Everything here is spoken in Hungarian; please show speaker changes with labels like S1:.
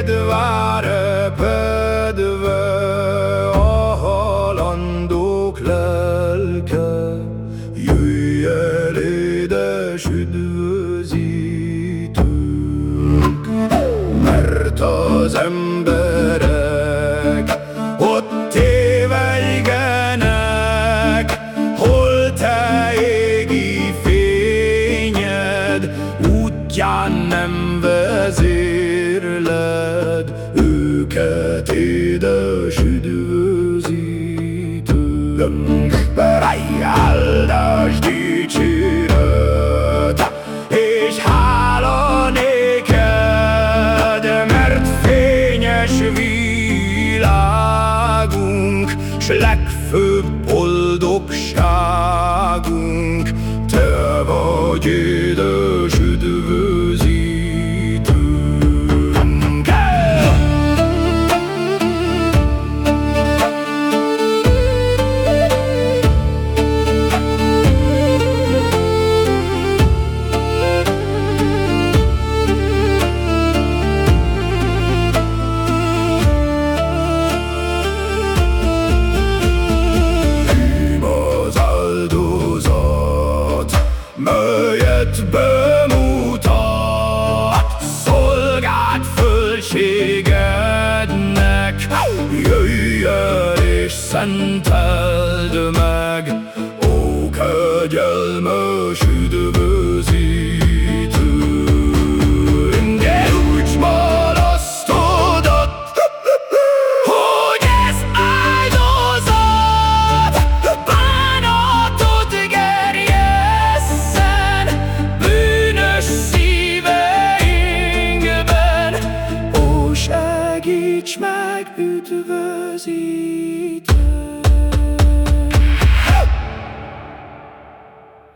S1: Kedvára pödvő a halandók lelke, Jöjj el, édes üdvözítünk. Mert az emberek ott tévelygenek, Hol te égi fényed útján nem vezér édes üdvözítőnk Ráj áldás dicséret És hála néked, mert fényes világunk S legfőbb boldogságunk. Te vagy édes melyet bemutat Szolgált fölségednek. Jöjj el és szenteld meg Ó, kegyelmes üdvözítő segíts meg, üdvözítő!